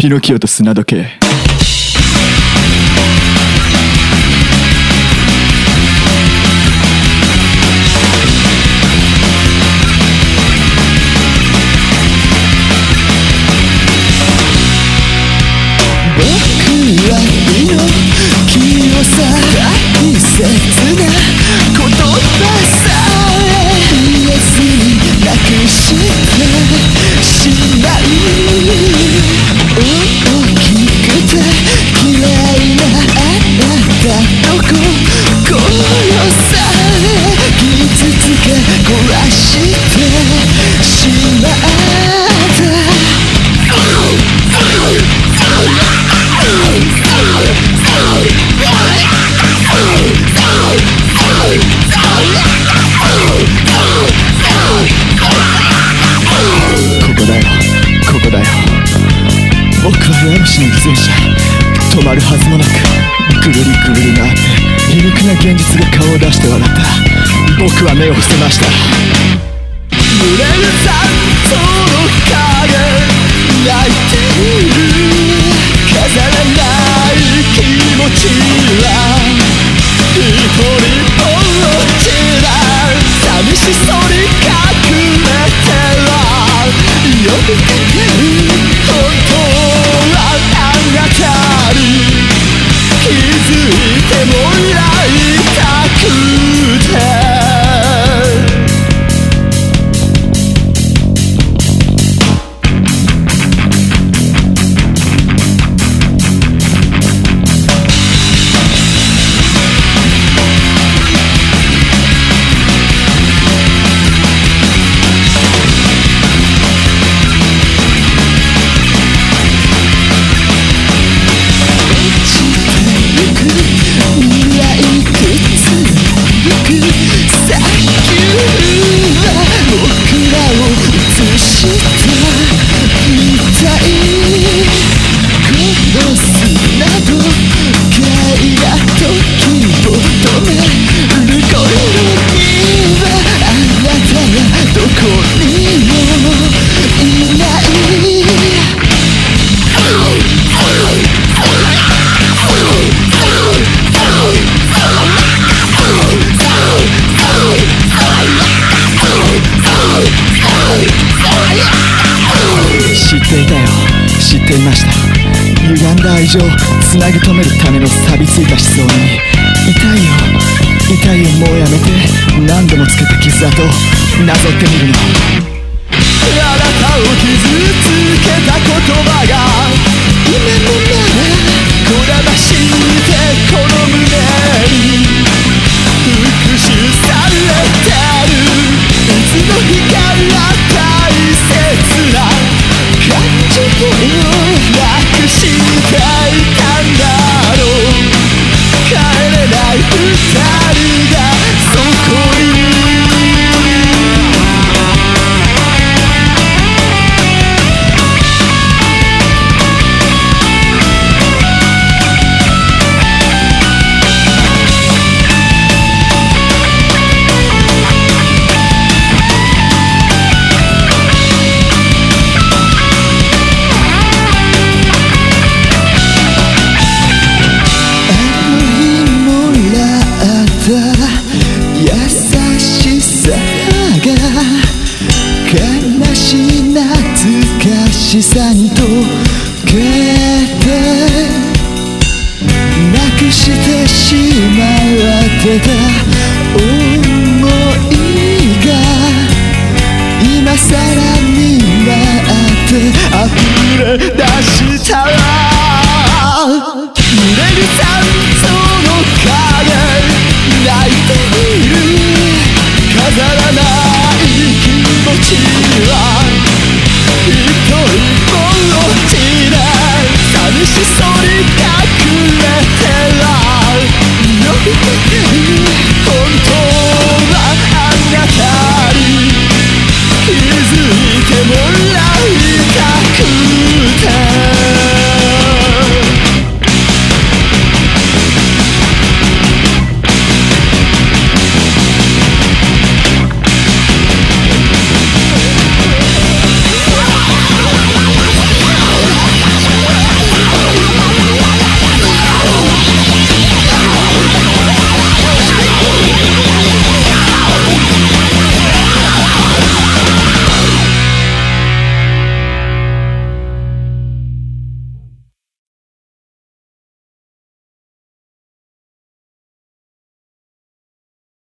ピノキオと砂時計。ちの者止まるはずもなくぐるりぐるり回って皮肉な現実が顔を出して笑った。僕は目を伏せました。揺れる知っていました。歪んだ愛情つなぎ止めるための錆びついた思想に痛いよ。痛いよもうやめて何度もつけた傷跡をなぞってみるの。さに溶けてなくしてしまわってた。